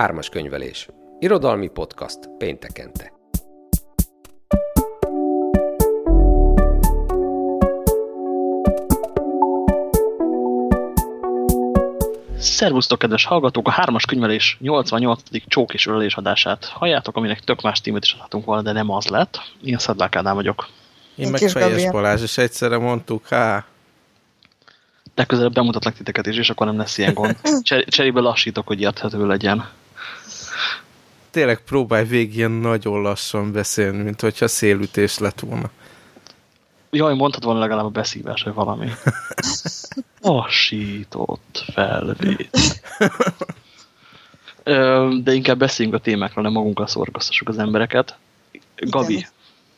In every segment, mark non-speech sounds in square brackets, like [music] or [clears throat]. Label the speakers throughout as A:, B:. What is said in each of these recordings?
A: Ármas könyvelés. Irodalmi podcast péntekente.
B: Szervusztok, kedves hallgatók! A hármas könyvelés 88. csók és ölelés adását halljátok, aminek tök más tímet is adhatunk volna, de nem az lett. Én Szedlák Ádám vagyok.
C: Én, Én meg Fejes Balázs, és egyszerre mondtuk, há.
B: Legközelebb bemutatlak titeket is, és akkor nem lesz ilyen gond. [laughs] Cser cserébe lassítok, hogy érthető legyen.
C: Tényleg próbálj végig ilyen nagyon lassan beszélni, mint hogyha szélütés lett volna.
B: Jaj, mondhatod volna legalább a beszívás, vagy valami. [laughs] Lassított felvét. De inkább beszéljünk a témákról, nem magunkkal szorgasztassuk az embereket. Gabi.
D: Igen,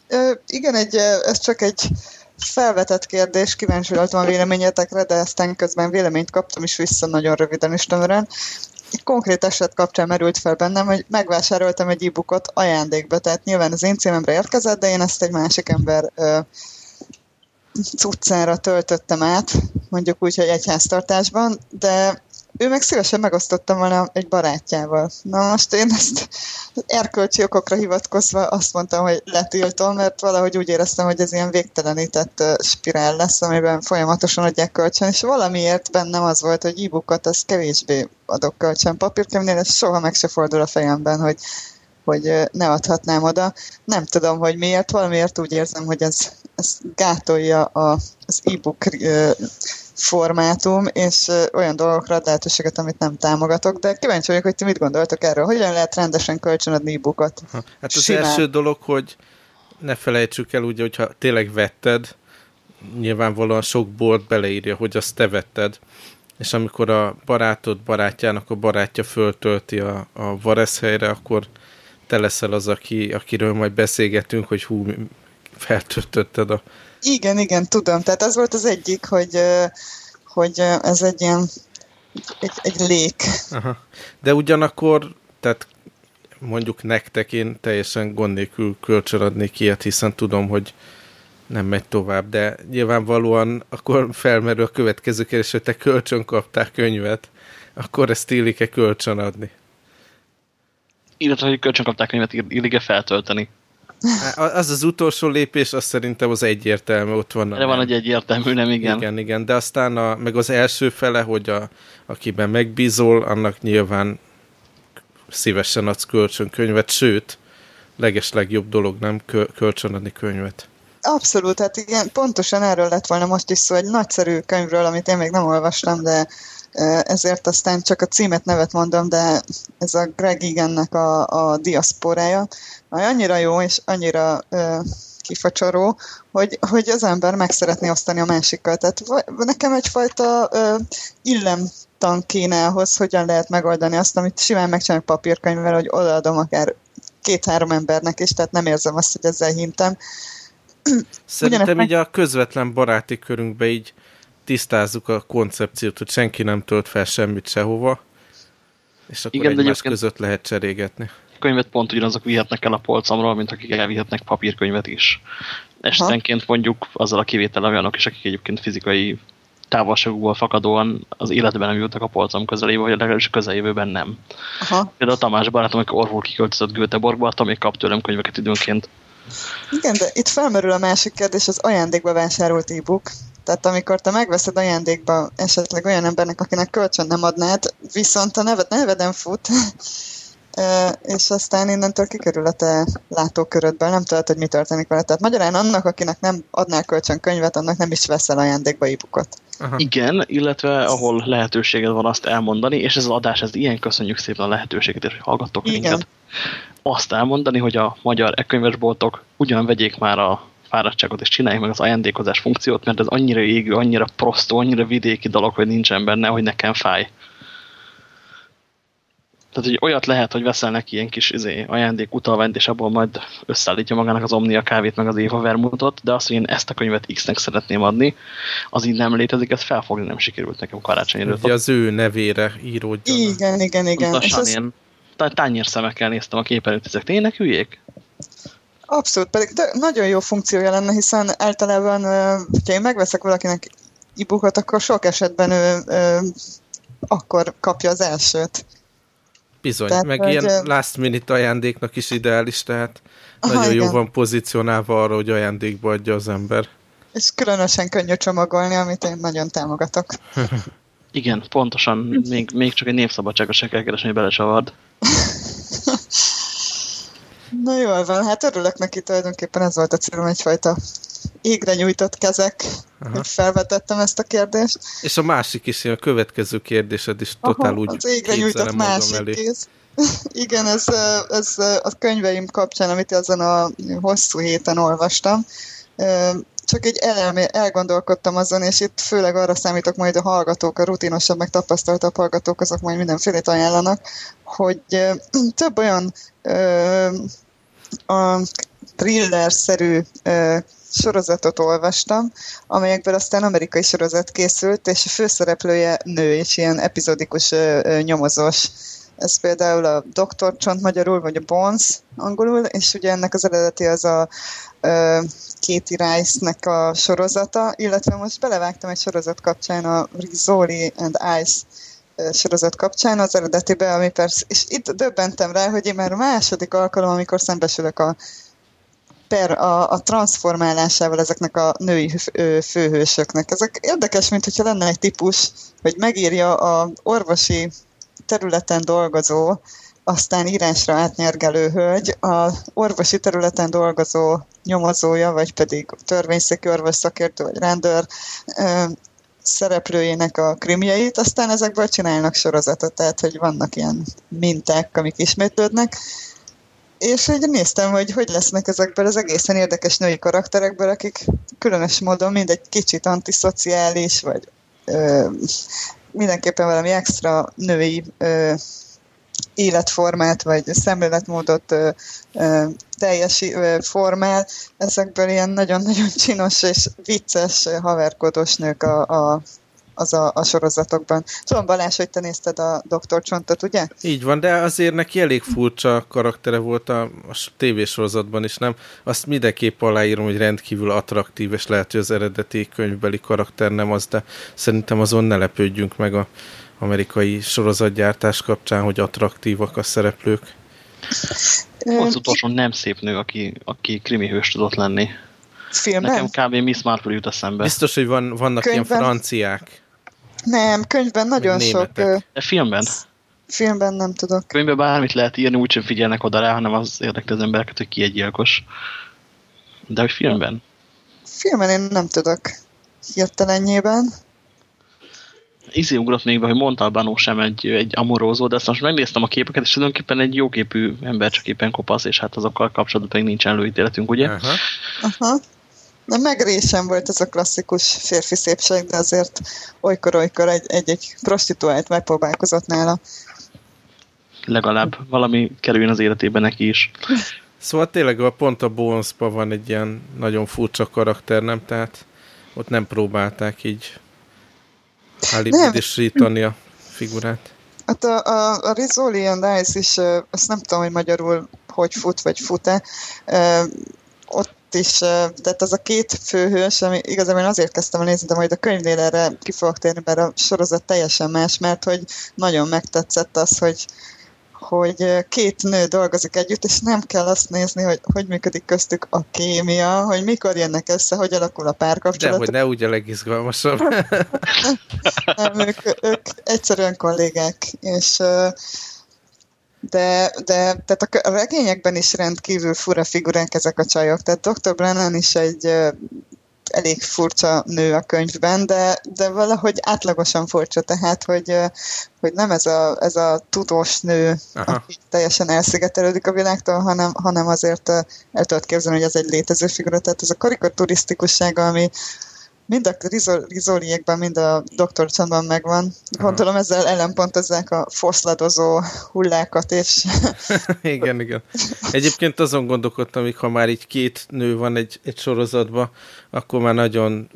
D: Ö, igen egy, ez csak egy felvetett kérdés, kíváncsi voltam a véleményetekre, de aztán közben véleményt kaptam is vissza nagyon röviden és tömören. Konkrét eset kapcsán merült fel bennem, hogy megvásároltam egy e-bookot ajándékba, tehát nyilván az én címemre érkezett, de én ezt egy másik ember ö, cuccára töltöttem át, mondjuk úgy, hogy egyháztartásban, de ő meg szívesen megosztottam volna egy barátjával. Na most én ezt erkölcsi okokra hivatkozva azt mondtam, hogy letiltom, mert valahogy úgy éreztem, hogy ez ilyen végtelenített spirál lesz, amiben folyamatosan adják kölcsön, és valamiért bennem az volt, hogy e-bookot az kevésbé adok kölcsön papírkönyvnél, ez soha meg se fordul a fejemben, hogy hogy ne adhatnám oda. Nem tudom, hogy miért, valamiért úgy érzem, hogy ez, ez gátolja a, az e-book formátum, és olyan dolgokra ad lehetőséget, amit nem támogatok, de kíváncsi vagyok, hogy ti mit gondoltok erről. Hogyan lehet rendesen kölcsönadni e-bookot?
C: Hát az Simán. első dolog, hogy ne felejtsük el, ugye, hogyha tényleg vetted, nyilvánvalóan sok bolt beleírja, hogy azt te vetted, és amikor a barátod barátjának a barátja föltölti a, a vareszhelyre, akkor te leszel az, aki, akiről majd beszélgetünk, hogy hú, feltöltötted a...
D: Igen, igen, tudom. Tehát az volt az egyik, hogy, hogy ez egy ilyen egy, egy lék.
C: Aha. De ugyanakkor, tehát mondjuk nektek én teljesen gond nélkül kölcsönadnék ilyet, hiszen tudom, hogy nem megy tovább, de nyilvánvalóan akkor felmerül a következő kérdés, hogy te kölcsön kaptál könyvet, akkor ezt illik-e kölcsön adni?
B: illetve hogy kölcsön kapták könyvet, illik-e feltölteni.
C: Az az utolsó lépés, az szerintem az egyértelmű, ott van.
B: De van egy egyértelmű, nem igen.
C: Igen, igen, de aztán a, meg az első fele, hogy a, akiben megbízol, annak nyilván szívesen adsz kölcsön könyvet, sőt, leges legjobb dolog nem kölcsönadni könyvet.
D: Abszolút, hát igen, pontosan erről lett volna most is szó, egy nagyszerű könyvről, amit én még nem olvastam, de ezért aztán csak a címet nevet mondom, de ez a Greg Egannek a, a diaszporája, majd annyira jó és annyira kifacsoró, hogy, hogy az ember meg szeretné osztani a másikkal. Tehát nekem egyfajta uh, illemtan kéne ahhoz, hogyan lehet megoldani azt, amit simán megcsinálok papírkönyvvel, hogy odaadom akár két-három embernek is, tehát nem érzem azt, hogy ezzel hintem.
C: Szerintem így a közvetlen baráti körünkbe így tisztázzuk a koncepciót, hogy senki nem tölt fel semmit sehova, és akkor Igen, egymás között lehet cserégetni.
B: Könyvet pont ugyanazok vihetnek el a polcomról, mint akik elvihetnek papírkönyvet is. Estenként mondjuk azzal a kivétel olyanok is, akik egyébként fizikai távolságukból fakadóan az életben nem jutnak a polcom közelébe, vagy legalábbis közeljövőben nem. Aha. Például a Tamás barátom, amikor Orvul kiköltözött Göteborgba, attól még kap tőlem könyveket időnként.
D: Igen, de itt felmerül a másik kérdés, az ajándékba vásárolt e-book. Tehát amikor te megveszed ajándékba esetleg olyan embernek, akinek kölcsön nem adnád, viszont a neved neveden fut, [laughs] és aztán innentől kikerül a te látókörödből, nem tudod, hogy mi történik vele. Tehát magyarán annak, akinek nem adnál kölcsön könyvet, annak nem is veszel ajándékba e
B: Igen, illetve ahol lehetőséged van azt elmondani, és ez az adás, ez ilyen köszönjük szépen a lehetőséget, és hogy hallgattok Igen. minket. Azt elmondani, hogy a magyar e-könyvesboltok ugyan vegyék már a fáradtságot, és csinálják meg az ajándékozás funkciót, mert ez annyira égő, annyira prostó, annyira vidéki dolog, hogy nincsen benne, hogy nekem fáj. Tehát, hogy olyat lehet, hogy veszel neki ilyen kis izé, ajándék utalványt, és abból majd összeállítja magának az Omnia kávét, meg az Éva Vermutot, de azt, hogy én ezt a könyvet X-nek szeretném adni, az így nem létezik, ez felfogni nem sikerült nekem karácsonyi
C: előtt. az ő nevére íródjon.
D: Igen, igen, igen.
B: Pontosan én tányérszemekkel néztem a képernyőt, ezek tényleg hülyék?
D: Abszolút, pedig de nagyon jó funkciója lenne, hiszen általában, hogyha én megveszek valakinek e akkor sok esetben ő, ő akkor kapja az elsőt.
C: Bizony, tehát, meg ilyen last minute ajándéknak is ideális, tehát Aha, nagyon igen. jó van pozícionálva arra, hogy ajándékba adja az ember.
D: És különösen könnyű csomagolni, amit én nagyon támogatok. [laughs]
B: Igen, pontosan. Még, még csak egy népszabadságot se kell keresni, hogy belecsavard. [laughs]
D: Na jól van, hát örülök neki tulajdonképpen ez volt a célom egyfajta égre nyújtott kezek, Aha. hogy felvetettem ezt a kérdést.
C: És a másik is, a következő kérdésed is totál Aha, úgy
D: Az égre nyújtott másik kéz. [laughs] Igen, ez, ez a könyveim kapcsán, amit ezen a hosszú héten olvastam, csak egy elelmé, elgondolkodtam azon, és itt főleg arra számítok majd a hallgatók, a rutinosabb, meg tapasztaltabb hallgatók, azok majd mindenfélét ajánlanak, hogy [clears throat] több olyan a thriller-szerű sorozatot olvastam, amelyekből aztán amerikai sorozat készült, és a főszereplője nő, és ilyen epizódikus nyomozós. Ez például a Dr. Csont magyarul, vagy a Bones angolul, és ugye ennek az eredeti az a Katie Rice-nek a sorozata, illetve most belevágtam egy sorozat kapcsán a Rizzoli and Ice sorozat kapcsán az eredetibe, ami persze, és itt döbbentem rá, hogy én már a második alkalom, amikor szembesülök a per a, a transformálásával ezeknek a női főhősöknek. Ezek érdekes, mint hogyha lenne egy típus, hogy megírja a orvosi területen dolgozó, aztán írásra átnyergelő hölgy, a orvosi területen dolgozó nyomozója, vagy pedig törvényszéki orvos szakértő, vagy rendőr szereplőjének a krimjeit, aztán ezekből csinálnak sorozatot, tehát hogy vannak ilyen minták, amik ismétlődnek, és így néztem, hogy hogy lesznek ezekből az egészen érdekes női karakterekből, akik különös módon mind egy kicsit antiszociális, vagy ö, mindenképpen valami extra női ö, életformát, vagy szemléletmódot ö, ö, teljes ö, formál. Ezekből ilyen nagyon-nagyon csinos és vicces haverkodós nők a, a az a, a sorozatokban. Tudom, Balázs, hogy te nézted a Dr. Csontot, ugye?
C: Így van, de azért neki elég furcsa karaktere volt a, a tévésorozatban is, nem? Azt mindenképp aláírom, hogy rendkívül attraktív, és lehet, hogy az eredeti könyvbeli karakter nem az, de szerintem azon ne lepődjünk meg a amerikai sorozatgyártás kapcsán, hogy attraktívak a szereplők.
B: Az utolsó nem szép nő, aki, aki krimi hős tudott lenni.
D: Filmben?
B: Nekem kb. Miss Marple jut eszembe.
C: Biztos, hogy van, vannak Könyvben? ilyen franciák.
D: Nem, könyvben nagyon sok...
B: De filmben?
D: Filmben nem tudok.
B: Könyvben bármit lehet írni, úgysem figyelnek oda rá, hanem az érdekli az embereket, hogy ki egy gyilkos. De hogy filmben?
D: Filmben én nem tudok hirtelenjében.
B: Izé ugrott még be, hogy Montalbano sem egy, egy amorózó, de azt most megnéztem a képeket, és tulajdonképpen egy jóképű ember, csak éppen kopasz, és hát azokkal kapcsolatban pedig nincsen előítéletünk, ugye?
D: Aha. Aha. Na megrésem volt ez a klasszikus férfi szépség, de azért olykor-olykor egy-egy prostituált megpróbálkozott nála.
B: Legalább valami kerüljön az életében neki is.
C: Szóval tényleg a pont a bones van egy ilyen nagyon furcsa karakter, nem? Tehát ott nem próbálták így állítani a figurát.
D: Hát a, a, a Rizzoli and Ice is, azt nem tudom, hogy magyarul hogy fut, vagy fut-e, ott is, tehát az a két főhős, ami igazából én azért kezdtem el nézni, de majd a könyvnél erre ki fogok térni, mert a sorozat teljesen más, mert hogy nagyon megtetszett az, hogy, hogy két nő dolgozik együtt, és nem kell azt nézni, hogy hogy működik köztük a kémia, hogy mikor jönnek össze, hogy alakul a párkapcsolat.
C: Hogy ne úgy a legizgalmasabb. [laughs]
D: nem, ők, ők egyszerűen kollégák, és de, de tehát a regényekben is rendkívül fura figuránk ezek a csajok. Tehát Dr. Brennan is egy elég furcsa nő a könyvben, de, de valahogy átlagosan furcsa, tehát, hogy, hogy nem ez a, ez a tudós nő, Aha. aki teljesen elszigetelődik a világtól, hanem, hanem azért el tudod képzelni, hogy ez egy létező figura, tehát ez a karikaturisztikussága, ami, mind a rizoliékben, mind a Dr. Csandban megvan. Gondolom ezzel ellenpontozzák a foszladozó hullákat, és... [laughs]
C: igen, igen. Egyébként azon gondolkodtam, hogy ha már így két nő van egy, egy sorozatban, akkor már nagyon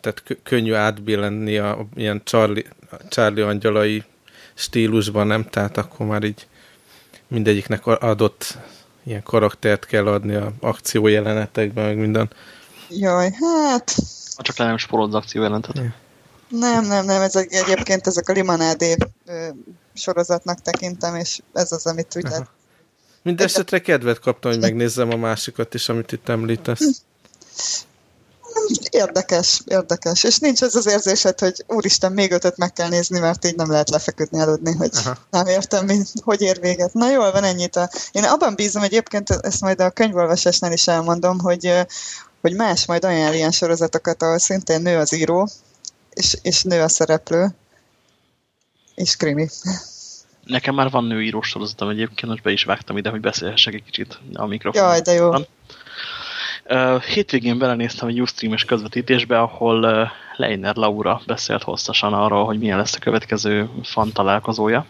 C: tehát könnyű átbillenni a ilyen Charlie, Charlie angyalai stílusban, nem? Tehát akkor már így mindegyiknek adott ilyen karaktert kell adni a akciójelenetekben, meg minden.
D: Jaj, hát
B: ha csak le nem spórolod az akció jelentet.
D: Nem, nem, nem, ez egy, egyébként ezek a limonádé ö, sorozatnak tekintem, és ez az, amit úgy lehet.
C: Mindenesetre kedvet kaptam, hogy megnézzem a másikat is, amit itt említesz.
D: Érdekes, érdekes. És nincs az az érzésed, hogy úristen, még ötöt meg kell nézni, mert így nem lehet lefeküdni, aludni, hogy Aha. nem értem, mi, hogy ér véget. Na jól van, ennyit. A... Én abban bízom egyébként, ezt majd a könyvolvasásnál is elmondom, hogy, hogy más majd ajánl ilyen sorozatokat, ahol szintén nő az író, és, és nő a szereplő, és krimi.
B: Nekem már van nőírós sorozatom egyébként, most be is vágtam ide, hogy beszélhessek egy kicsit a mikrofon.
D: Jaj, de jó.
B: Hétvégén belenéztem egy Ustream-es közvetítésbe, ahol Leiner Laura beszélt hosszasan arról, hogy milyen lesz a következő fan találkozója.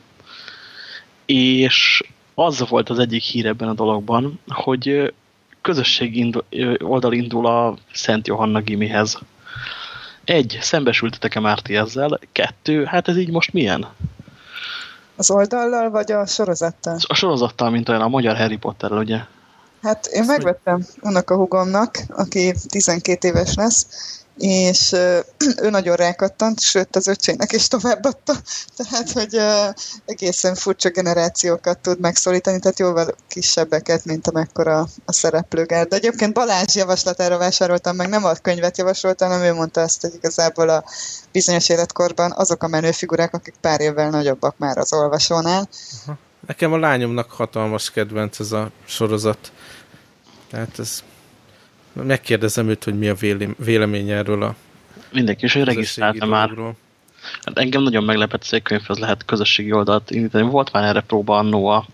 B: És az volt az egyik hír ebben a dologban, hogy közösség indul, oldal indul a Szent Johanna Gimihez. Egy, szembesültetek-e Márti ezzel? Kettő, hát ez így most milyen?
D: Az oldallal, vagy a sorozattal?
B: A sorozattal, mint olyan a magyar Harry Potterrel, ugye?
D: Hát én megvettem annak a hugomnak, aki 12 éves lesz, és [clears throat] ő nagyon rákattant, sőt az öcsének is továbbadta, [laughs] tehát hogy egészen furcsa generációkat tud megszólítani, tehát jóval kisebbeket, mint amekkora a szereplőgár. De egyébként Balázs javaslatára vásároltam meg, nem a könyvet javasoltam, hanem ő mondta azt, hogy igazából a bizonyos életkorban azok a menő figurák, akik pár évvel nagyobbak már az olvasónál.
C: Aha. Nekem a lányomnak hatalmas kedvenc ez a sorozat. Tehát ez megkérdezem őt, hogy mi a vélemény erről a
B: Mindenki is, hogy regisztrálta már. Hát engem nagyon meglepett, hogy egy könyvhez lehet közösségi oldalt indítani. Volt már erre próba annó a,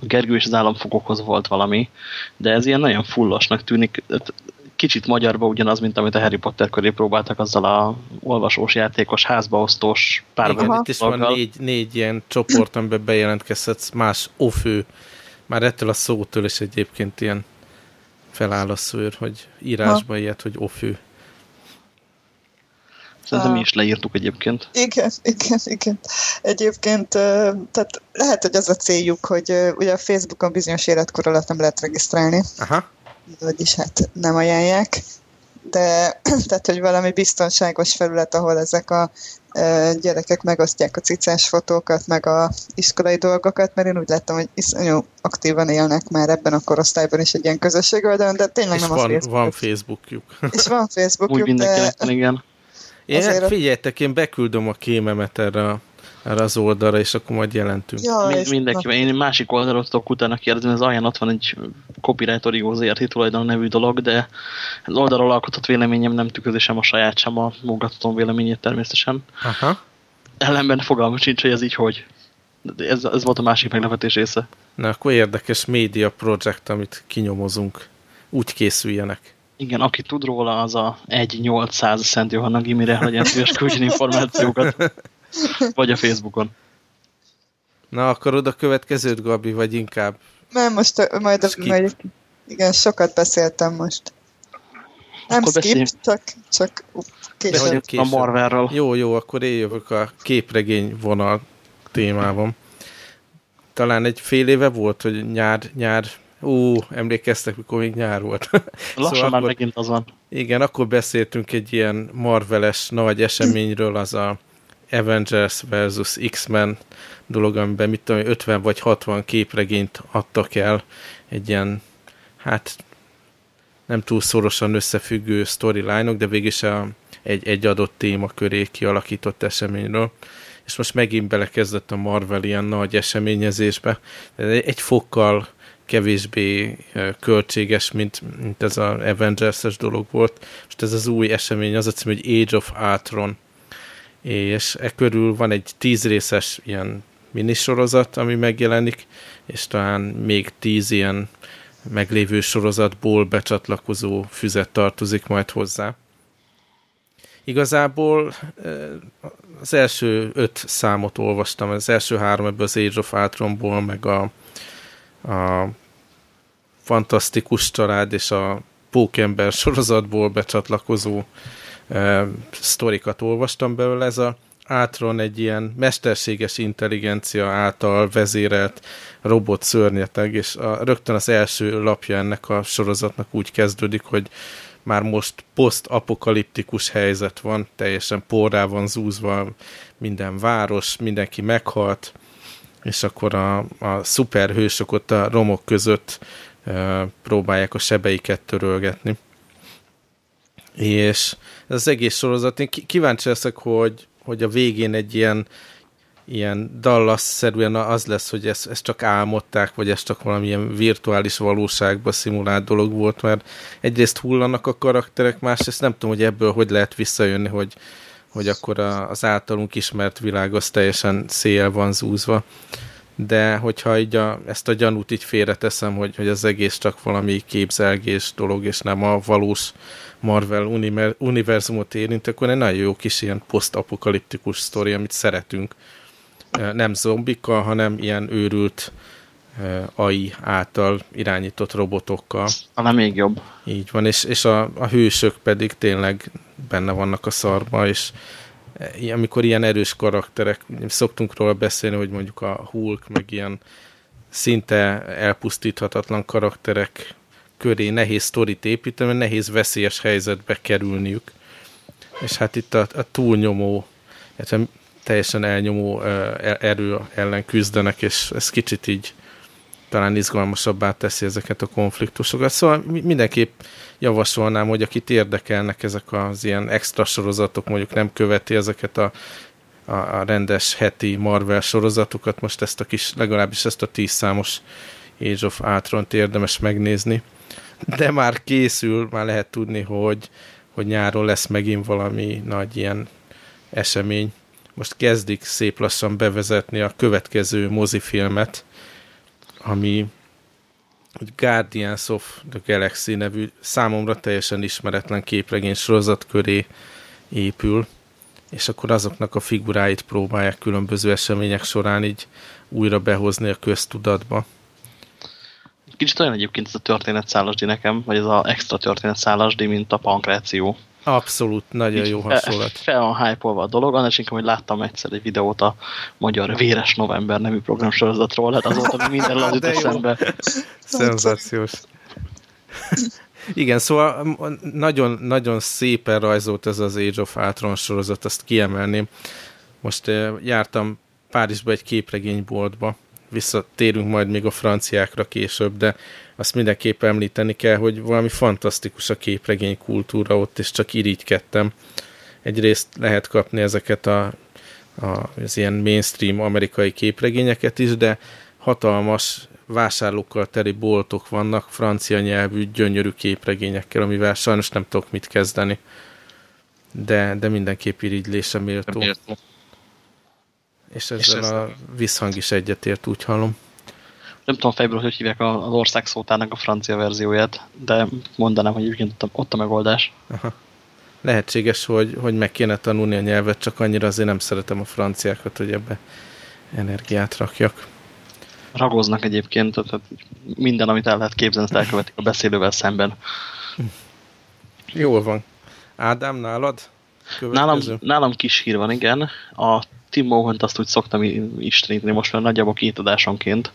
B: a Gergő és az államfogokhoz volt valami, de ez ilyen nagyon fullosnak tűnik. Hát kicsit magyarba ugyanaz, mint amit a Harry Potter köré próbáltak azzal a olvasós, játékos, házbaosztós
C: párbajt. Itt is van négy, négy ilyen csoport, amiben bejelentkezhetsz más ofő. Már ettől a szótól is egyébként ilyen feláll a szőr, hogy írásba ilyet, hogy ofő.
B: Szerintem mi is leírtuk egyébként.
D: Igen, igen, igen. Egyébként, tehát lehet, hogy az a céljuk, hogy ugye a Facebookon bizonyos életkor alatt nem lehet regisztrálni.
C: Aha.
D: Vagyis hát nem ajánlják. De [clears throat] tehát, hogy valami biztonságos felület, ahol ezek a gyerekek megosztják a cicás fotókat, meg a iskolai dolgokat, mert én úgy láttam, hogy iszonyú aktívan élnek már ebben a korosztályban is egy ilyen közösség oldalon, de tényleg
C: és
D: nem
C: van,
D: a Facebook.
C: van Facebookjuk.
D: És van [laughs] Facebookjuk,
B: Úgy mindenkinek de... igen.
C: Én, Azért figyeljetek, én beküldöm a kémemet erre a erre az oldalra, és akkor majd jelentünk.
B: Ja, Mind, mindenki, na. én másik oldalról tudok utána kérdezni, az alján ott van egy copyright origózérti tulajdon nevű dolog, de az oldalról alkotott véleményem nem tükrözi sem a saját, sem a munkatottom véleményét természetesen.
C: Aha.
B: Ellenben fogalmam sincs, hogy ez így hogy. Ez, ez volt a másik meglepetés része.
C: Na, akkor érdekes média projekt, amit kinyomozunk. Úgy készüljenek.
B: Igen, aki tud róla, az a 1-800 Szent Johanna Gimire legyen szíves küldjön információkat. [laughs] Vagy a Facebookon.
C: Na, akarod a következőt, Gabi, vagy inkább?
D: Nem, most a, majd, a, majd igen, sokat beszéltem most. Nem akkor skip, beszélj. csak, csak
B: később. A Marvelről.
C: Jó, jó, akkor én jövök a képregény vonal témában. Talán egy fél éve volt, hogy nyár, nyár Ú, emlékeztek, mikor még nyár volt. [laughs]
B: Lassan szóval már akkor, megint az van.
C: Igen, akkor beszéltünk egy ilyen marveles nagy eseményről, az a Avengers versus X-Men dolog, amiben mit tudom, 50 vagy 60 képregényt adtak el egy ilyen, hát nem túl szorosan összefüggő storyline-ok, de végig a, egy, egy adott téma köré kialakított eseményről. És most megint belekezdett a Marvel ilyen nagy eseményezésbe. Egy fokkal kevésbé költséges, mint, mint ez az Avengers-es dolog volt. Most ez az új esemény, az a cím, hogy Age of Ultron és e körül van egy tíz részes ilyen minisorozat, ami megjelenik, és talán még tíz ilyen meglévő sorozatból becsatlakozó füzet tartozik majd hozzá. Igazából az első öt számot olvastam, az első három ebből az Age of Ultronból, meg a, a Fantasztikus Család és a Pókember sorozatból becsatlakozó sztorikat olvastam belőle, ez a Átron egy ilyen mesterséges intelligencia által vezérelt robot szörnyeteg, és a, rögtön az első lapja ennek a sorozatnak úgy kezdődik, hogy már most posztapokaliptikus helyzet van, teljesen porrá van zúzva minden város, mindenki meghalt, és akkor a, a szuperhősök ott a romok között e, próbálják a sebeiket törölgetni. És ez az egész sorozat, én kíváncsi leszek, hogy, hogy a végén egy ilyen ilyen Dallas-szerűen az lesz, hogy ezt, ezt csak álmodták, vagy ez csak valamilyen virtuális valóságba szimulált dolog volt, mert egyrészt hullanak a karakterek, másrészt nem tudom, hogy ebből hogy lehet visszajönni, hogy, hogy akkor a, az általunk ismert világ az teljesen szél van zúzva. De hogyha így a, ezt a gyanút így félreteszem, hogy, hogy az egész csak valami képzelgés dolog, és nem a valós Marvel univerzumot érint, akkor egy nagyon jó kis ilyen posztapokaliptikus sztori, amit szeretünk nem zombikkal, hanem ilyen őrült AI által irányított robotokkal.
B: Hanem még jobb.
C: Így van, és, és a, a hősök pedig tényleg benne vannak a szarba, és amikor ilyen erős karakterek, szoktunk róla beszélni, hogy mondjuk a Hulk, meg ilyen szinte elpusztíthatatlan karakterek köré nehéz sztorit építeni, mert nehéz veszélyes helyzetbe kerülniük. És hát itt a, a túlnyomó, teljesen elnyomó erő ellen küzdenek, és ez kicsit így talán izgalmasabbá teszi ezeket a konfliktusokat. Szóval mindenképp javasolnám, hogy akit érdekelnek ezek az ilyen extra sorozatok, mondjuk nem követi ezeket a, a, a rendes heti Marvel sorozatokat, most ezt a kis, legalábbis ezt a tíz számos Age of ultron érdemes megnézni. De már készül, már lehet tudni, hogy, hogy nyáron lesz megint valami nagy ilyen esemény, most kezdik szép lassan bevezetni a következő mozifilmet, ami Guardians of the Galaxy nevű számomra teljesen ismeretlen képregény sorozat köré épül, és akkor azoknak a figuráit próbálják különböző események során így újra behozni a köztudatba.
B: Kicsit olyan egyébként ez a történetszálasdi nekem, vagy ez az extra történetszálasdi, mint a pankráció.
C: Abszolút, nagyon jó hasonlat.
B: Fel van hype a dolog, annál inkább, hogy láttam egyszer egy videót a Magyar Véres November nevű programsorozatról, hát ami minden [laughs] az jut eszembe.
C: Szenzációs. Igen, szóval nagyon, nagyon szépen rajzolt ez az Age of Ultron sorozat, azt kiemelném. Most jártam Párizsba egy képregényboltba, visszatérünk majd még a franciákra később, de azt mindenképp említeni kell, hogy valami fantasztikus a képregény kultúra ott, és csak irigykedtem. Egyrészt lehet kapni ezeket a, a, az ilyen mainstream amerikai képregényeket is, de hatalmas vásárlókkal teli boltok vannak, francia nyelvű, gyönyörű képregényekkel, amivel sajnos nem tudok mit kezdeni. De, de mindenképp irigylése méltó. méltó. És ezzel és a visszhang is egyetért, úgy hallom
B: nem tudom fejből, hogy hívják az ország szótának a francia verzióját, de mondanám, hogy egyébként ott a, megoldás. Aha.
C: Lehetséges, hogy, hogy meg kéne tanulni a nyelvet, csak annyira azért nem szeretem a franciákat, hogy ebbe energiát rakjak.
B: Ragoznak egyébként, tehát minden, amit el lehet képzelni, ezt elkövetik a beszélővel szemben.
C: Jól van. Ádám, nálad?
B: Nálam, nálam kis hír van, igen. A Tim Mohant azt úgy szoktam isteníteni most már nagyjából két adásonként,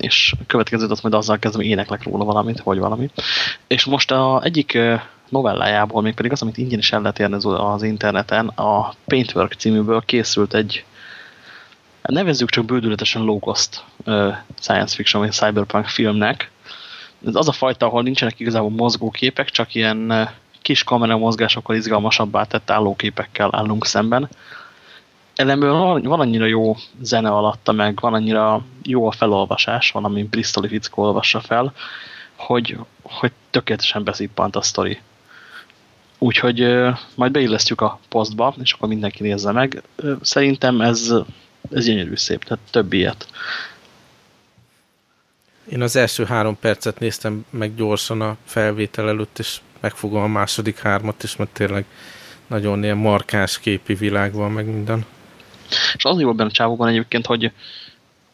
B: és a következőt azt majd azzal kezdem, éneklek róla valamit, vagy valami. És most a egyik novellájából, még pedig az, amit ingyen is el lehet érni az interneten, a Paintwork címűből készült egy nevezzük csak bődületesen low-cost science fiction vagy cyberpunk filmnek. Ez az a fajta, ahol nincsenek igazából mozgóképek, csak ilyen kis kamera mozgásokkal izgalmasabbá tett állóképekkel állunk szemben ellenből van, van annyira jó zene alatta, meg van annyira jó a felolvasás, van, ami Bristoli fickó olvassa fel, hogy, hogy tökéletesen beszippant a sztori. Úgyhogy majd beillesztjük a posztba, és akkor mindenki nézze meg. Szerintem ez, ez gyönyörű szép, tehát több ilyet.
C: Én az első három percet néztem meg gyorsan a felvétel előtt, és megfogom a második hármat is, mert tényleg nagyon ilyen markáns képi világ van, meg minden.
B: És az jó benne a csávóban egyébként, hogy,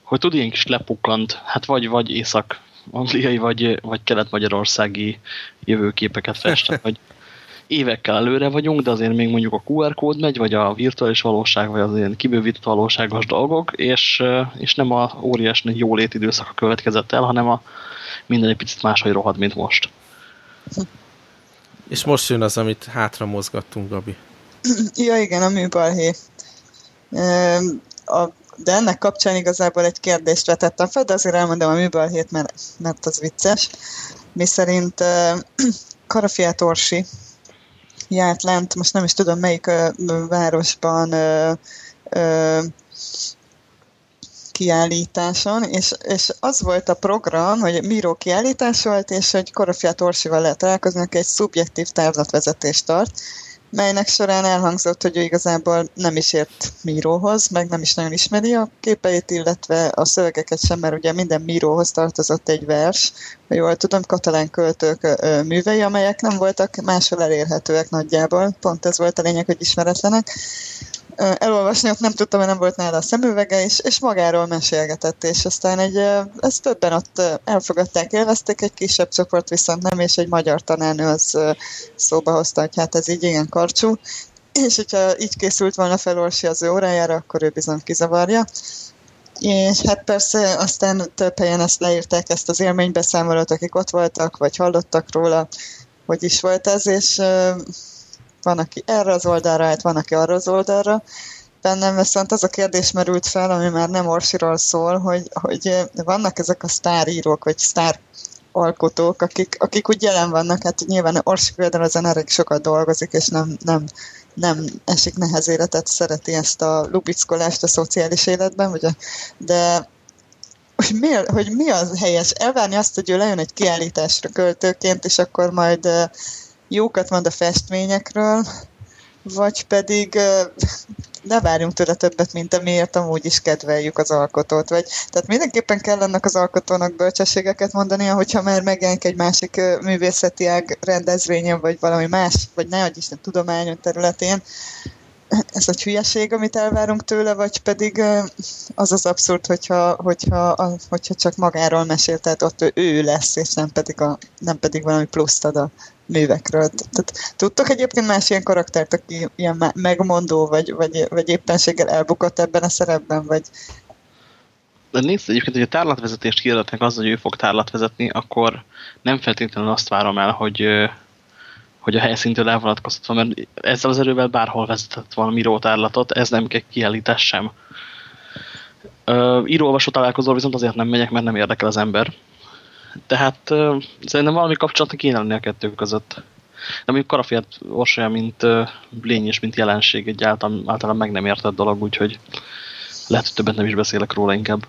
B: hogy tud ilyen kis lepukkant, hát vagy, vagy észak-angliai, vagy, vagy kelet-magyarországi jövőképeket festeni, hogy évekkel előre vagyunk, de azért még mondjuk a QR kód megy, vagy a virtuális valóság, vagy az ilyen kibővített valóságos dolgok, és, és nem a óriás jólét időszaka következett el, hanem a minden egy picit máshogy rohad, mint most.
C: És most jön az, amit hátra mozgattunk, Gabi.
D: ja, igen, a műbalhé. A, de ennek kapcsán igazából egy kérdést vetettem fel, de azért elmondom a műbalhét, mert, mert az vicces. Mi szerint [clears throat] Karafiát Orsi járt lent, most nem is tudom melyik városban kiállításon, és, és az volt a program, hogy Míró kiállítás volt, és hogy Korofiát Orsival lehet találkozni, aki egy szubjektív távlatvezetést tart, melynek során elhangzott, hogy ő igazából nem is ért Míróhoz, meg nem is nagyon ismeri a képeit, illetve a szövegeket sem, mert ugye minden Míróhoz tartozott egy vers, ha jól tudom, katalán költők művei, amelyek nem voltak máshol elérhetőek nagyjából, pont ez volt a lényeg, hogy ismeretlenek, elolvasni, ott nem tudtam, hogy nem volt nála a szemüvege, és, és magáról mesélgetett, és aztán egy, ezt többen ott elfogadták, élvezték, egy kisebb csoport viszont nem, és egy magyar tanárnő az szóba hozta, hogy hát ez így igen karcsú, és hogyha így készült volna fel Orsi az ő órájára, akkor ő bizony kizavarja. És hát persze aztán több helyen ezt leírták, ezt az élménybeszámolót, akik ott voltak, vagy hallottak róla, hogy is volt ez, és van, aki erre az oldalra állt, van, aki arra az oldalra. Bennem viszont az a kérdés merült fel, ami már nem Orsiról szól, hogy, hogy vannak ezek a sztárírók, vagy sztár alkotók, akik, akik úgy jelen vannak, hát nyilván Orsi például ezen elég sokat dolgozik, és nem, nem, nem esik nehezére, tehát szereti ezt a lubickolást a szociális életben, a, de hogy mi, hogy mi az helyes? Elvárni azt, hogy ő lejön egy kiállításra költőként, és akkor majd jókat mond a festményekről, vagy pedig [laughs] ne várjunk tőle többet, mint amiért amúgy is kedveljük az alkotót. Vagy, tehát mindenképpen kell ennek az alkotónak bölcsességeket mondania, hogyha már megjelenik egy másik művészeti ág rendezvényen, vagy valami más, vagy ne adj Isten tudományon területén, ez egy hülyeség, amit elvárunk tőle, vagy pedig az az abszurd, hogyha, hogyha, hogyha csak magáról mesél, tehát ott ő, lesz, és nem pedig, a, nem pedig valami pluszt ad a művekről. Tehát, tudtok egyébként más ilyen karaktert, aki ilyen megmondó, vagy, vagy, vagy éppenséggel elbukott ebben a szerepben, vagy
B: de nézd egyébként, hogy a tárlatvezetést kiadatnak az, hogy ő fog tárlat vezetni, akkor nem feltétlenül azt várom el, hogy, hogy a helyszíntől elvonatkoztatva, mert ezzel az erővel bárhol vezetett valami írótárlatot, ez nem kell kiállítás sem. Író-olvasó találkozó viszont azért nem megyek, mert nem érdekel az ember. Tehát uh, szerintem valami kapcsolatnak kéne lenni a kettő között. De mondjuk Karafiát Orsolya, mint uh, lény és mint jelenség egy általán, általán meg nem értett dolog, úgyhogy lehet, hogy többet nem is beszélek róla inkább.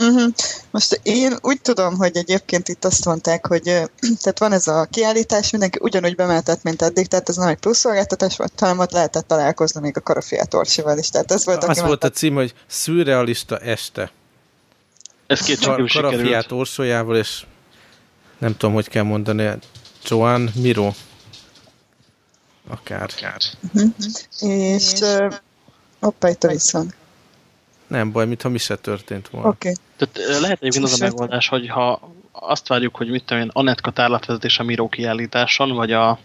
D: Uh-huh. Most én úgy tudom, hogy egyébként itt azt mondták, hogy [clears throat] tehát van ez a kiállítás, mindenki ugyanúgy bemeltett, mint eddig, tehát ez nem egy plusz szolgáltatás volt, hanem ott lehetett találkozni még a Karafiát Orsival is. Tehát ez volt,
C: az volt a cím, hogy szürrealista este.
B: Ez két csak Kar-
C: Karafiát Orsolyával, és nem tudom, hogy kell mondani, Joan Miro. Akár. Akár.
D: Uh-huh. És, és uh, hoppá, itt a visszhang.
C: Nem baj, mintha mi se történt volna.
B: Okay. Tehát lehet egyébként az a megoldás, hogy ha azt várjuk, hogy mit tudom én, Anetka tárlatvezetés a Miró kiállításon, vagy a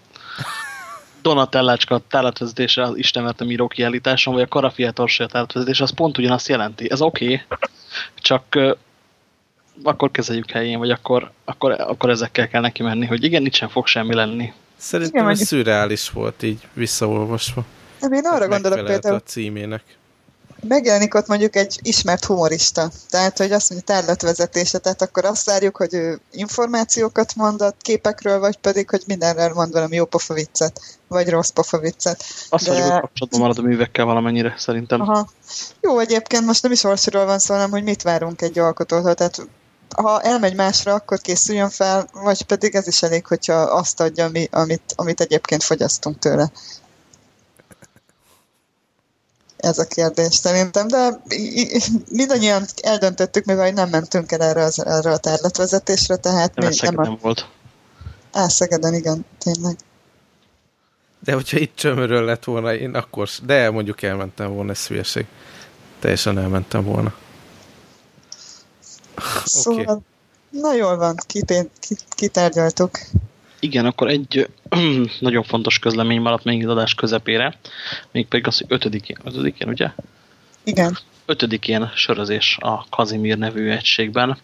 B: Donatellácska tárlatvezetése az Istenverte Miró kiállításon, vagy a Karafia Torsia tárlatvezetés, az pont ugyanazt jelenti. Ez oké, okay, csak akkor kezeljük helyén, vagy akkor, akkor, akkor ezekkel kell neki menni, hogy igen, itt sem fog semmi lenni.
C: Szerintem ez szürreális volt így visszaolvasva.
D: Nem, én arra gondolok például...
C: a címének.
D: Megjelenik ott mondjuk egy ismert humorista, tehát hogy azt mondja tárlatvezetése, tehát akkor azt várjuk, hogy ő információkat mond a képekről, vagy pedig, hogy mindenről mond valami jó pofa viccet, vagy rossz pofa viccet.
B: Azt De... hogy kapcsolatban marad a művekkel valamennyire, szerintem.
D: Aha. Jó, egyébként most nem is Orsiról van szó, hanem hogy mit várunk egy alkotótól, tehát ha elmegy másra, akkor készüljön fel, vagy pedig ez is elég, hogyha azt adja, ami, amit, amit egyébként fogyasztunk tőle. Ez a kérdés szerintem, de mindannyian eldöntöttük, mivel nem mentünk el erre, az, erre a tárlatvezetésre, tehát
B: nem, mi nem a... volt.
D: Á, Szegeden, igen, tényleg.
C: De hogyha itt csömörről lett volna, én akkor, de mondjuk elmentem volna, ez hülyeség. Teljesen elmentem volna.
D: Szóval, okay. na jól van, kitárgyaltuk.
B: Igen, akkor egy [clears throat] nagyon fontos közlemény maradt még az adás közepére, mégpedig az, hogy ötödikén, ötödikén, ugye?
D: Igen.
B: Ötödikén sörözés a Kazimír nevű egységben,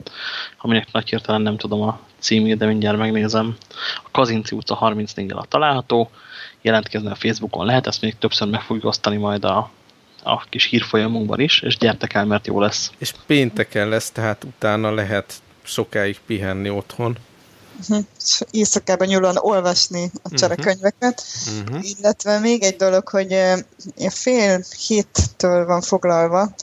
B: aminek nagy hirtelen nem tudom a című, de mindjárt megnézem. A Kazinci utca 34 alatt található, jelentkezni a Facebookon lehet, ezt még többször meg fogjuk osztani majd a, a kis hírfolyamunkban is, és gyertek el, mert jó lesz.
C: És pénteken lesz, tehát utána lehet sokáig pihenni otthon.
D: Uh-huh. [laughs] éjszakában nyúlóan olvasni a mhm. cserekönyveket. Uh-huh. Illetve még egy dolog, hogy uh, fél héttől van foglalva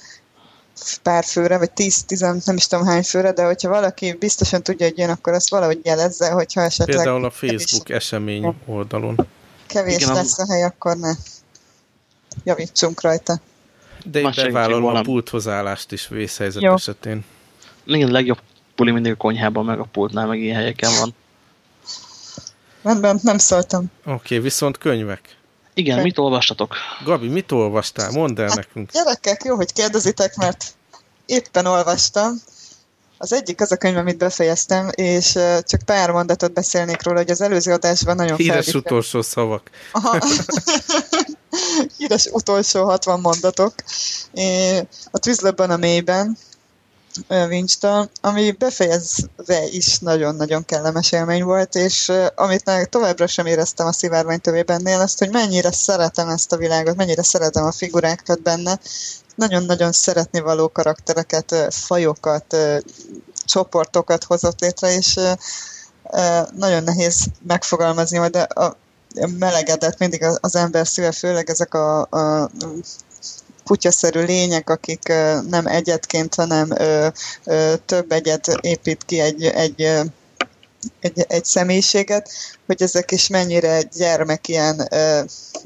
D: pár főre, vagy 10-10, nem is tudom hány főre, de hogyha valaki biztosan tudja, hogy jön, akkor azt valahogy jelezze, hogyha esetleg...
C: Például a Facebook kevés, esemény oldalon.
D: Kevés Igen, lesz a hely, akkor ne javítsunk rajta.
C: De én bevállalom a pulthozállást is vészhelyzet Jó. esetén.
B: Igen, legjobb buli mindig a konyhában, meg a pultnál, meg ilyen helyeken van.
D: Rendben, nem szóltam.
C: Oké, okay, viszont könyvek.
B: Igen, Könyv. mit olvastatok?
C: Gabi, mit olvastál? Mondd el hát, nekünk.
D: Gyerekek, jó, hogy kérdezitek, mert éppen olvastam. Az egyik az a könyv, amit befejeztem, és csak pár mondatot beszélnék róla, hogy az előző adásban nagyon
C: Híres felvittem. utolsó szavak. Aha. [laughs]
D: Híres utolsó 60 mondatok. A Twizzlerben a mélyben, Winchton, ami befejezve is nagyon-nagyon kellemes élmény volt, és amit továbbra sem éreztem a szivárvány tövébennél, azt, hogy mennyire szeretem ezt a világot, mennyire szeretem a figurákat benne, nagyon-nagyon szeretni való karaktereket, fajokat, csoportokat hozott létre, és nagyon nehéz megfogalmazni, de a melegedett mindig az ember szíve, főleg ezek a, a kutyaszerű lények, akik nem egyetként, hanem több egyet épít ki egy, egy, egy, egy személyiséget, hogy ezek is mennyire gyermek ilyen ö,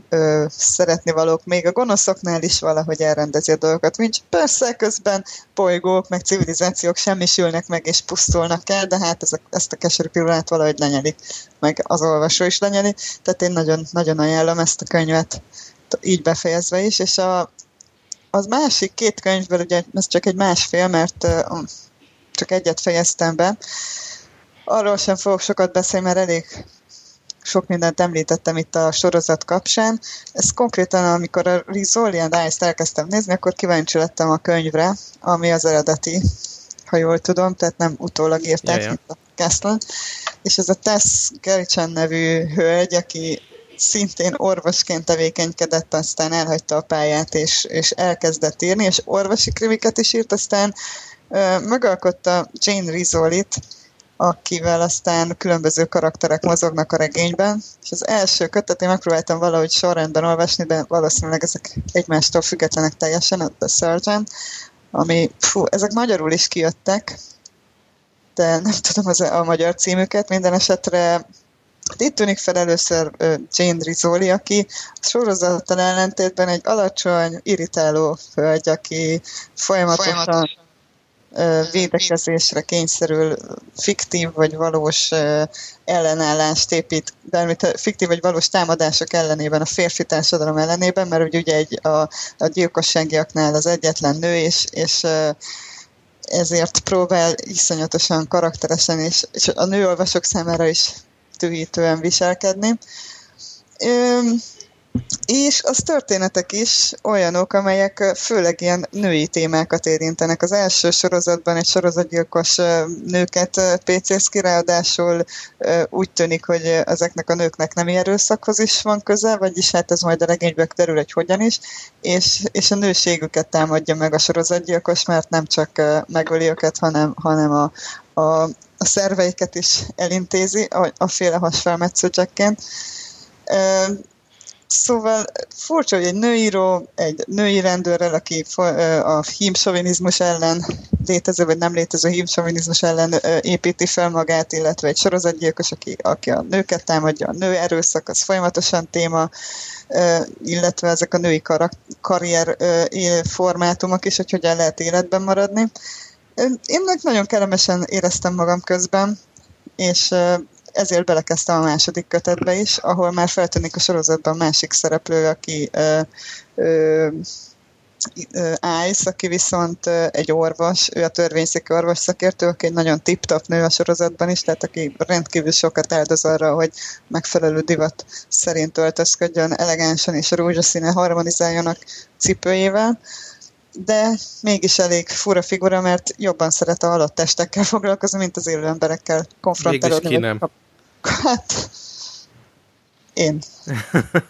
D: ö, szeretni valók, még a gonoszoknál is valahogy elrendezi a dolgokat. Nincs. Persze közben bolygók, meg civilizációk semmisülnek meg és pusztulnak el, de hát ezek, ezt a keserű pillanat valahogy lenyelik, meg az olvasó is lenyeli, tehát én nagyon, nagyon ajánlom ezt a könyvet így befejezve is, és a, az másik két könyvből, ugye ez csak egy másfél, mert uh, csak egyet fejeztem be. Arról sem fogok sokat beszélni, mert elég sok mindent említettem itt a sorozat kapcsán. Ez konkrétan, amikor a Rizzoli and Ice-t elkezdtem nézni, akkor kíváncsi lettem a könyvre, ami az eredeti, ha jól tudom, tehát nem utólag írták, yeah, yeah. mint a Castle. És ez a Tess Gericsen nevű hölgy, aki szintén orvosként tevékenykedett, aztán elhagyta a pályát, és, és elkezdett írni, és orvosi krimiket is írt, aztán ö, megalkotta Jane Rizzolit, akivel aztán különböző karakterek mozognak a regényben, és az első kötet én megpróbáltam valahogy sorrendben olvasni, de valószínűleg ezek egymástól függetlenek teljesen, a The Surgeon, ami, fú, ezek magyarul is kijöttek, de nem tudom az a magyar címüket, minden esetre itt tűnik fel először Jane Rizzoli, aki sorozattal ellentétben egy alacsony, irritáló hölgy, aki folyamatosan, folyamatosan. védekezésre kényszerül fiktív vagy valós ellenállást épít, de fiktív vagy valós támadások ellenében, a férfi társadalom ellenében, mert ugye, ugye egy, a, a gyilkosságiaknál az egyetlen nő, és, és ezért próbál iszonyatosan karakteresen, és, és a nőolvasók számára is tűhítően viselkedni. És az történetek is olyanok, amelyek főleg ilyen női témákat érintenek. Az első sorozatban egy sorozatgyilkos nőket pc ki, ráadásul úgy tűnik, hogy ezeknek a nőknek nem erőszakhoz is van köze, vagyis hát ez majd a regényből derül, hogy hogyan is, és, és a nőségüket támadja meg a sorozatgyilkos, mert nem csak megöli őket, hanem, hanem a, a, a szerveiket is elintézi, a, a féle hasfelmetszőcsekként. Szóval furcsa, hogy egy nőíró, egy női rendőrrel, aki a hímsovinizmus ellen létező vagy nem létező hímsovinizmus ellen építi fel magát, illetve egy sorozatgyilkos, aki, aki a nőket támadja, a nő erőszak, az folyamatosan téma, illetve ezek a női kar- karrier formátumok is, hogy hogyan lehet életben maradni. Én nagyon kellemesen éreztem magam közben, és ezért belekezdtem a második kötetbe is, ahol már feltűnik a sorozatban másik szereplő, aki ö, ö, Ice, aki viszont egy orvos, ő a törvényszéki orvos szakértő, aki egy nagyon tip-top nő a sorozatban is, tehát aki rendkívül sokat áldoz arra, hogy megfelelő divat szerint öltözködjön elegánsan és rózsaszíne harmonizáljanak cipőjével de mégis elég fura figura, mert jobban szeret a halott testekkel foglalkozni, mint az élő emberekkel konfrontálódni.
C: Mégis ki nem?
D: Hát, én.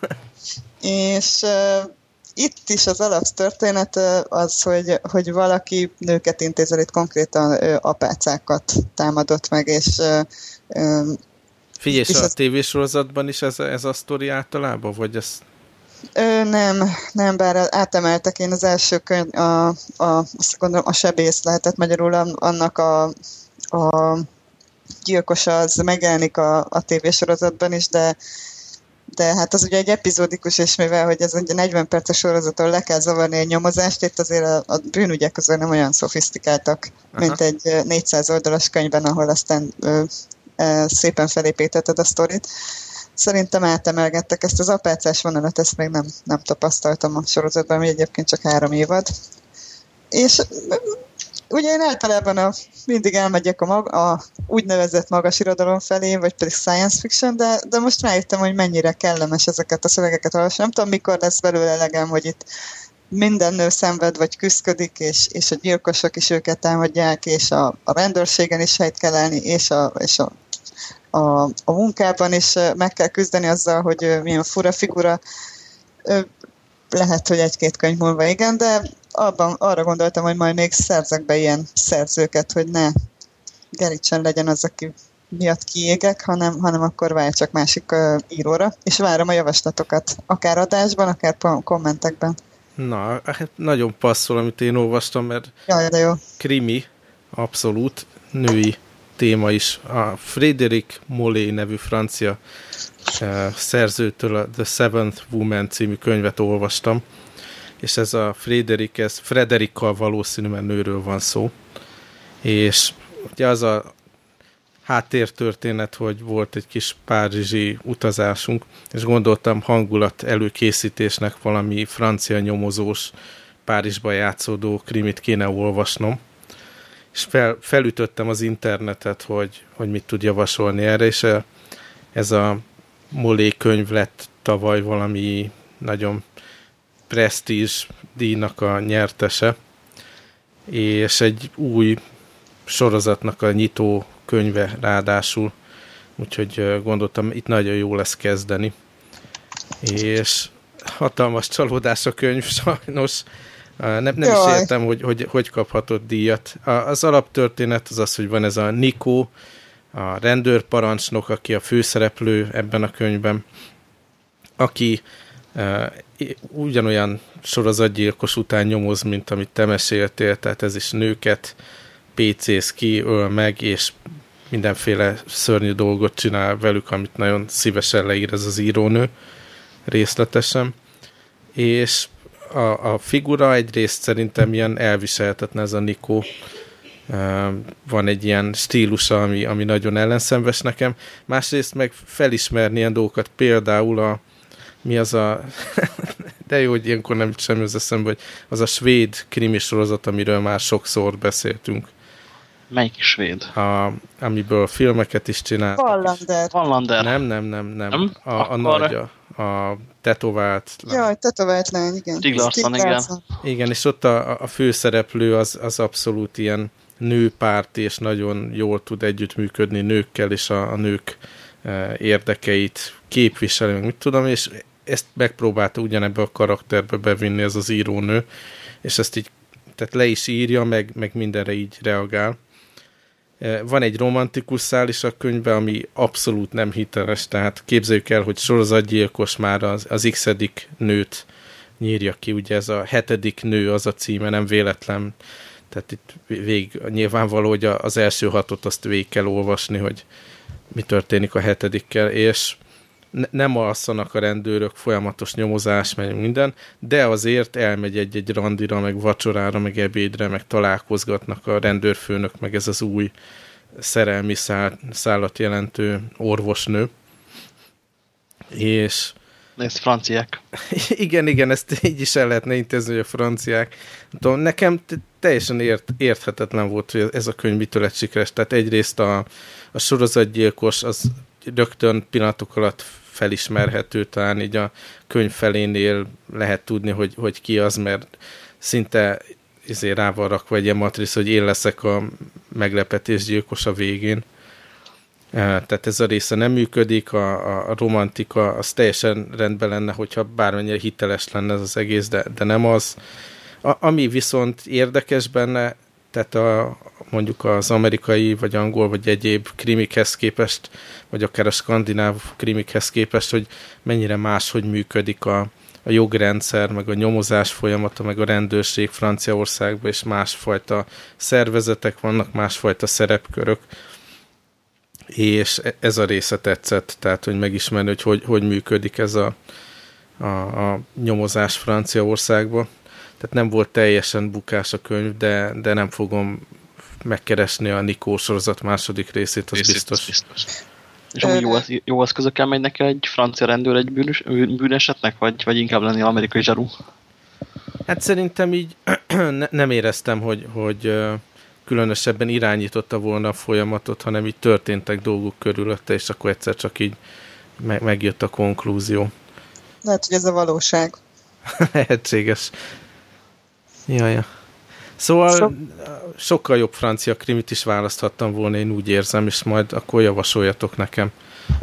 D: [laughs] és uh, itt is az alaptörténet az, hogy, hogy valaki nőket intézel, itt konkrétan uh, apácákat támadott meg, és uh,
C: Figyelj, és a az... tévésorozatban is ez, ez a sztori általában, vagy ez...
D: Ö, nem, nem, bár átemeltek én az első könyv, a, a, azt gondolom, a sebész lehetett magyarul annak a, a gyilkos az megjelenik a, a tévésorozatban is, de de hát az ugye egy epizódikus, és mivel, hogy ez egy 40 perces sorozaton le kell zavarni egy nyomozást, itt azért a, a bűnügyek közül nem olyan szofisztikáltak, Aha. mint egy 400 oldalas könyvben, ahol aztán ö, ö, szépen felépítetted a sztorit. Szerintem átemelgettek ezt az apácás vonalat, ezt még nem, nem tapasztaltam a sorozatban, ami egyébként csak három évad. És ugye én általában a, mindig elmegyek a, mag, a úgynevezett magas irodalom felé, vagy pedig science fiction, de, de most rájöttem, hogy mennyire kellemes ezeket a szövegeket olvasni. Nem tudom, mikor lesz belőle elegem, hogy itt minden nő szenved, vagy küzdködik, és, és a gyilkosok is őket támadják, és a, a rendőrségen is helyt kell állni, és a, és a, a, a munkában is meg kell küzdeni azzal, hogy milyen fura figura. Lehet, hogy egy-két könyv múlva igen, de abban arra gondoltam, hogy majd még szerzek be ilyen szerzőket, hogy ne Gericsen legyen az, aki miatt kiégek, hanem, hanem akkor várj csak másik uh, íróra, és várom a javaslatokat, akár adásban, akár kommentekben.
C: Na, hát nagyon passzol, amit én olvastam, mert
D: Jaj, de jó.
C: krimi, abszolút női téma is. A Frédéric Molé nevű francia uh, szerzőtől a The Seventh Woman című könyvet olvastam, és ez a Frédéric, ez Frederikkal valószínűen nőről van szó, és ugye az a háttértörténet, hogy volt egy kis párizsi utazásunk, és gondoltam hangulat előkészítésnek valami francia nyomozós Párizsba játszódó krimit kéne olvasnom, és fel, felütöttem az internetet, hogy, hogy mit tud javasolni erre, és ez a Molé könyv lett tavaly valami nagyon presztízs díjnak a nyertese, és egy új sorozatnak a nyitó könyve ráadásul, úgyhogy gondoltam, itt nagyon jó lesz kezdeni. És hatalmas csalódás a könyv, [laughs] sajnos. Nem, nem is értem, hogy, hogy hogy kaphatott díjat. Az alaptörténet az az, hogy van ez a Nikó, a rendőrparancsnok, aki a főszereplő ebben a könyvben, aki ugyanolyan sorozatgyilkos után nyomoz, mint amit te meséltél, tehát ez is nőket PC-sz ki, öl meg, és mindenféle szörnyű dolgot csinál velük, amit nagyon szívesen leír ez az írónő részletesen. És a, a figura egyrészt szerintem ilyen elviselhetetlen ez a Nikó. Van egy ilyen stílusa, ami, ami nagyon ellenszenves nekem. Másrészt meg felismerni ilyen dolgokat, például a, mi az a... De jó, hogy ilyenkor nem semmi az eszembe, hogy az a svéd krimi sorozat, amiről már sokszor beszéltünk.
B: Melyik svéd?
C: A, amiből filmeket is csinált.
D: Wallander.
B: Wallander.
C: Nem, nem, nem, nem. nem? A, a nagy, a, a tetovált
D: lány. Jaj, tetovált lány, igen.
B: Stig Larsson, igen.
C: Igen, és ott a, a főszereplő az, az abszolút ilyen nőpárt, és nagyon jól tud együttműködni nőkkel, és a, a nők e, érdekeit képviseli, mit tudom, és ezt megpróbálta ugyanebbe a karakterbe bevinni ez az írónő, és ezt így tehát le is írja, meg, meg mindenre így reagál. E, van egy romantikus szál is a könyvben, ami abszolút nem hiteles, tehát képzeljük el, hogy sorozatgyilkos már az, az x nőt nyírja ki, ugye ez a hetedik nő az a címe, nem véletlen, tehát itt vég, nyilvánvaló, hogy az első hatot azt végig kell olvasni, hogy mi történik a hetedikkel, és ne, nem alszanak a rendőrök, folyamatos nyomozás, meg minden, de azért elmegy egy-egy randira, meg vacsorára, meg ebédre, meg találkozgatnak a rendőrfőnök, meg ez az új szerelmi száll, szállat jelentő orvosnő. És
B: ez franciák. [laughs]
C: Igen, igen, ezt így is el lehetne intézni, hogy a franciák. Tudom, nekem teljesen ért, érthetetlen volt, hogy ez a könyv mitől lett sikeres. Tehát egyrészt a, a sorozatgyilkos az rögtön pillanatok alatt felismerhető, talán így a könyv felénél lehet tudni, hogy, hogy ki az, mert szinte izé rá van rakva egy matrisz, hogy én leszek a meglepetés gyilkos a végén. Tehát ez a része nem működik, a, a romantika az teljesen rendben lenne, hogyha bármennyire hiteles lenne ez az egész, de, de nem az. A, ami viszont érdekes benne, tehát a, mondjuk az amerikai, vagy angol, vagy egyéb krimikhez képest, vagy akár a skandináv krimikhez képest, hogy mennyire máshogy működik a, a jogrendszer, meg a nyomozás folyamata, meg a rendőrség Franciaországban, és másfajta szervezetek vannak, másfajta szerepkörök, és e, ez a része tetszett, tehát hogy megismerni, hogy hogy, hogy működik ez a, a, a nyomozás Franciaországban. Tehát nem volt teljesen bukás a könyv, de, de nem fogom megkeresni a Nikó sorozat második részét, az részét, biztos. Az biztos.
B: És amúgy jó, jó eszközökkel megy neki egy francia rendőr egy bűnös, bűnesetnek, vagy, vagy inkább lenni amerikai zsarú?
C: Hát szerintem így [clears throat] ne, nem éreztem, hogy, hogy különösebben irányította volna a folyamatot, hanem így történtek dolgok körülötte, és akkor egyszer csak így me megjött a konklúzió.
D: Lehet, hogy ez a valóság. [laughs]
C: Lehetséges. Jaja. Szóval so sokkal jobb francia krimit is választhattam volna, én úgy érzem, és majd akkor javasoljatok nekem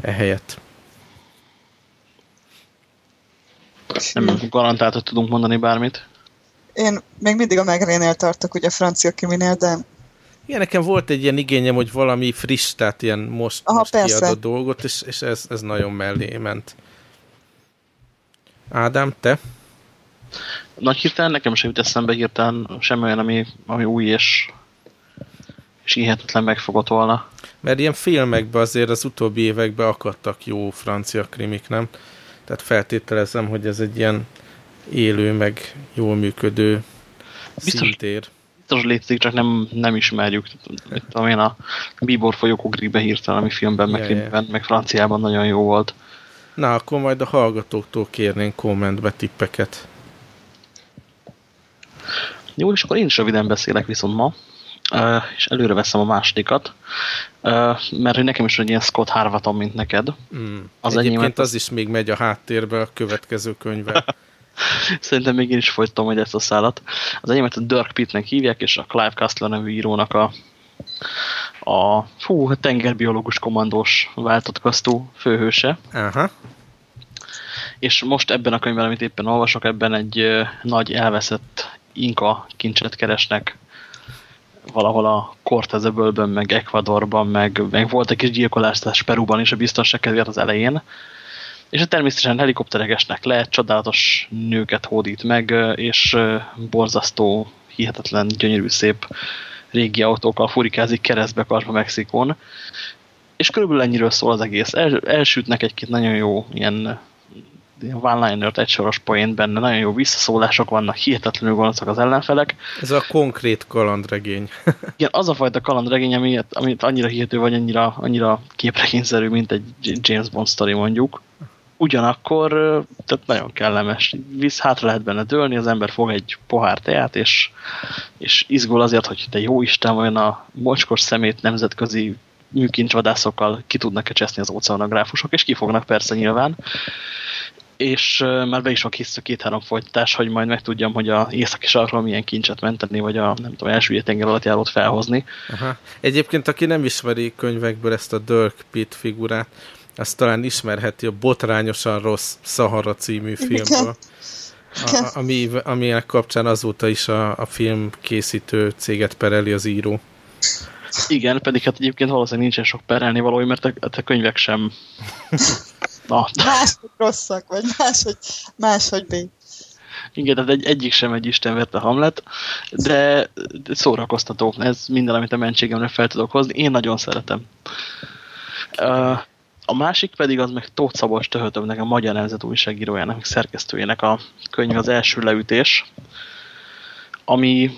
C: ehelyett.
B: Nem garantált, hogy tudunk mondani bármit.
D: Én még mindig a megrénél tartok, ugye a francia kriminél, de...
C: Igen, nekem volt egy ilyen igényem, hogy valami friss, tehát ilyen most, Aha, most kiadott dolgot, és, és ez, ez nagyon mellé ment. Ádám, te?
B: Nagy hirtelen nekem sem jut eszembe hirtelen semmi olyan, ami, ami új és, és hihetetlen megfogott volna.
C: Mert ilyen filmekben azért az utóbbi években akadtak jó francia krimik, nem? Tehát feltételezem, hogy ez egy ilyen élő, meg jól működő biztos, szintér.
B: Biztos létezik, csak nem, nem ismerjük. Itt, amilyen a Bíbor folyók ugrik be hirtelen, ami filmben, meg, yeah. meg franciában nagyon jó volt.
C: Na, akkor majd a hallgatóktól kérnénk kommentbe tippeket.
B: Jó, és akkor én is röviden beszélek viszont ma, és előre veszem a másodikat, mert hogy nekem is egy ilyen Scott Harvaton, mint neked.
C: Mm. Az Egyébként az is még megy a háttérbe a következő könyve. [laughs]
B: Szerintem még én is folytatom hogy ezt a szállat. Az enyémet a Dirk Pittnek hívják, és a Clive Castler nevű írónak a, a fú, tengerbiológus kommandós váltott kasztó főhőse.
C: Aha.
B: És most ebben a könyvben, amit éppen olvasok, ebben egy nagy elveszett inka kincset keresnek valahol a Cortez-öbölben, meg Ecuadorban, meg, meg volt egy kis gyilkolás Perúban is a biztonság kedvéért az elején. És természetesen helikopterek esnek le, csodálatos nőket hódít meg, és borzasztó, hihetetlen, gyönyörű, szép régi autókkal furikázik keresztbe karba Mexikón. És körülbelül ennyiről szól az egész. El, elsütnek egy-két nagyon jó ilyen one-liner egy soros poént benne, nagyon jó visszaszólások vannak, hihetetlenül gonoszak az ellenfelek.
C: Ez a konkrét kalandregény. [laughs]
B: Igen, az a fajta kalandregény, amit, amit annyira hihető vagy annyira, annyira képregényszerű, mint egy James Bond story mondjuk. Ugyanakkor tehát nagyon kellemes. Visz, hátra lehet benne dőlni, az ember fog egy pohár teát, és, és izgul azért, hogy te jó Isten, vajon a mocskos szemét nemzetközi műkincsvadászokkal ki tudnak-e cseszni az óceanográfusok, és ki fognak persze nyilván és már be is van készítve két-három folytatás, hogy majd megtudjam, hogy a északi sarkról milyen kincset menteni, vagy a nem tudom, első tenger alatt járót felhozni.
C: Aha. Egyébként, aki nem ismeri könyvekből ezt a Dirk Pitt figurát, azt talán ismerheti a Botrányosan rossz Szahara című filmből. A, ami, aminek kapcsán azóta is a, a film készítő céget pereli az író.
B: Igen, pedig hát egyébként valószínűleg nincsen sok perelni valói, mert a, a könyvek sem [laughs]
D: Na. Máshogy rosszak, vagy máshogy, máshogy B.
B: Igen, tehát egy, egyik sem egy Isten vett a Hamlet, de szórakoztató. Ez minden, amit a mentségemre fel tudok hozni. Én nagyon szeretem. A másik pedig az meg Tóth Szabolcs Töhötömnek, a Magyar Nemzet újságírójának, szerkesztőjének a könyv az első leütés, ami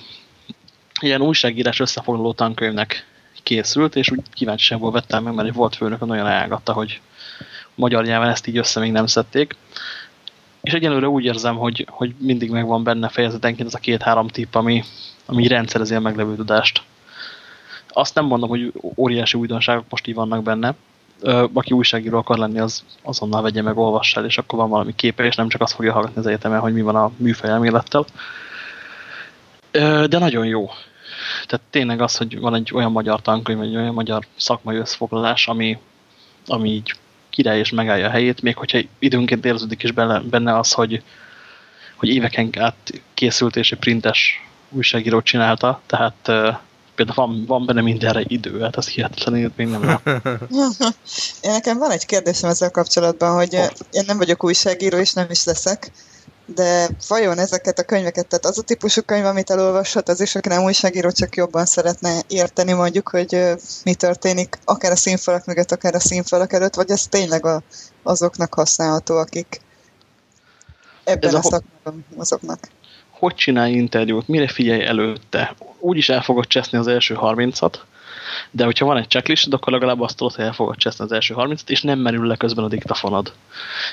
B: ilyen újságírás összefoglaló tankönyvnek készült, és úgy kíváncsiságból vettem meg, mert egy volt főnök nagyon elgátta, hogy magyar nyelven ezt így össze még nem szedték. És egyelőre úgy érzem, hogy, hogy mindig megvan benne fejezetenként az a két-három tipp, ami, ami rendszerezi a meglevő tudást. Azt nem mondom, hogy óriási újdonságok most így vannak benne. Ö, aki újságíró akar lenni, az azonnal vegye meg, olvassa el, és akkor van valami képe, és nem csak azt fogja hallgatni az egyetemen, hogy mi van a műfaj elmélettel. De nagyon jó. Tehát tényleg az, hogy van egy olyan magyar tankönyv, egy olyan magyar szakmai összefoglalás, ami, ami így király és megállja a helyét, még hogyha időnként érződik is benne, benne az, hogy, hogy éveken át készült és egy printes újságíró csinálta, tehát uh, például van, van benne mindenre idő, hát az hihetetlen, még nem [laughs]
D: Én nekem van egy kérdésem ezzel kapcsolatban, hogy én nem vagyok újságíró, és nem is leszek, de vajon ezeket a könyveket, tehát az a típusú könyv, amit elolvashat, az is, aki nem újságíró, csak jobban szeretne érteni mondjuk, hogy mi történik, akár a színfalak mögött, akár a színfalak előtt, vagy ez tényleg a, azoknak használható, akik ebben ez a, a szakmában mozognak?
B: Hogy csinálj interjút, mire figyelj előtte. Úgyis el fogod cseszni az első 30-at, de hogyha van egy checklist, akkor legalább azt tudod, hogy el fogod cseszni az első 30-at, és nem merül le közben a diktafonod.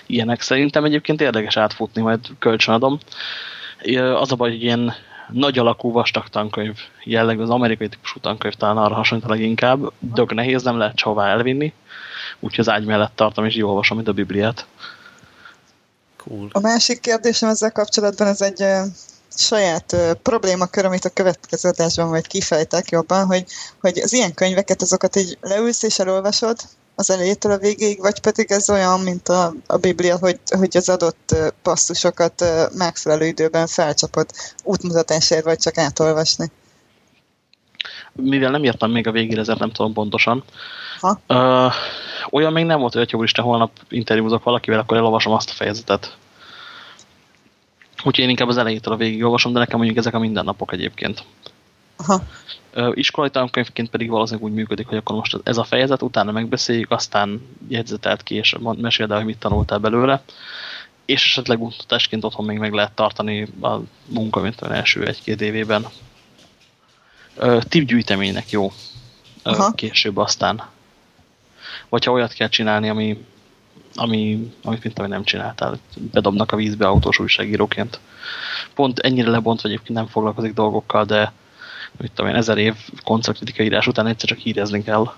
B: Ilyenek szerintem egyébként érdekes átfutni, majd kölcsönadom. Az a baj, hogy ilyen nagy alakú vastag tankönyv jellegű, az amerikai típusú tankönyv talán arra hasonlít a leginkább, dög nehéz, nem lehet chová elvinni, úgyhogy az ágy mellett tartom, és így olvasom, mint a Bibliát.
D: Cool. A másik kérdésem ezzel kapcsolatban, ez egy saját uh, problémakör, amit a következő adásban majd kifejtek jobban, hogy, hogy az ilyen könyveket, azokat így leülsz és elolvasod az elejétől a végéig, vagy pedig ez olyan, mint a, a Biblia, hogy, hogy az adott passzusokat megfelelő időben felcsapod útmutatásért, vagy csak átolvasni.
B: Mivel nem írtam még a végére, ezért nem tudom pontosan. Ha? Uh, olyan még nem volt, hogy jó Isten, holnap interjúzok valakivel, akkor elolvasom azt a fejezetet. Úgyhogy én inkább az elejétől a végig olvasom, de nekem mondjuk ezek a mindennapok egyébként. Aha. Iskolai tankönyvként pedig valószínűleg úgy működik, hogy akkor most ez a fejezet, utána megbeszéljük, aztán jegyzetelt ki, és meséld el, hogy mit tanultál belőle, és esetleg mutatásként otthon még meg lehet tartani a munka, mint az első egy-két évében. Tipgyűjteménynek jó. Aha. Később aztán. Vagy ha olyat kell csinálni, ami ami, amit mint nem csináltál. Bedobnak a vízbe autós újságíróként. Pont ennyire lebontva egyébként nem foglalkozik dolgokkal, de mit tudom én, ezer év koncertkritika írás után egyszer csak hírezni kell.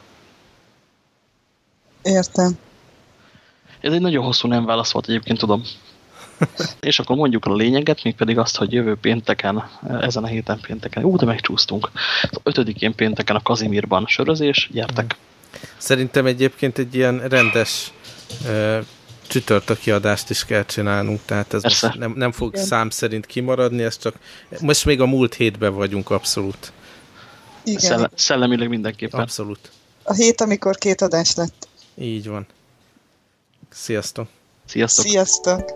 D: Értem.
B: Ez egy nagyon hosszú nem válasz volt egyébként, tudom. [laughs] És akkor mondjuk a lényeget, még pedig azt, hogy jövő pénteken, ezen a héten pénteken, ú, de megcsúsztunk. Az ötödikén pénteken a Kazimirban sörözés, gyertek.
C: Szerintem egyébként egy ilyen rendes csütörtöki adást is kell csinálnunk, tehát ez most nem, nem fog Igen. szám szerint kimaradni, ez csak most még a múlt hétben vagyunk abszolút.
B: Igen. Szell szellemileg mindenképpen.
C: Abszolút.
D: A hét, amikor két adás lett.
C: Így van. Sziasztok!
B: Sziasztok!
D: Sziasztok!